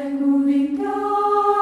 Binecuvintează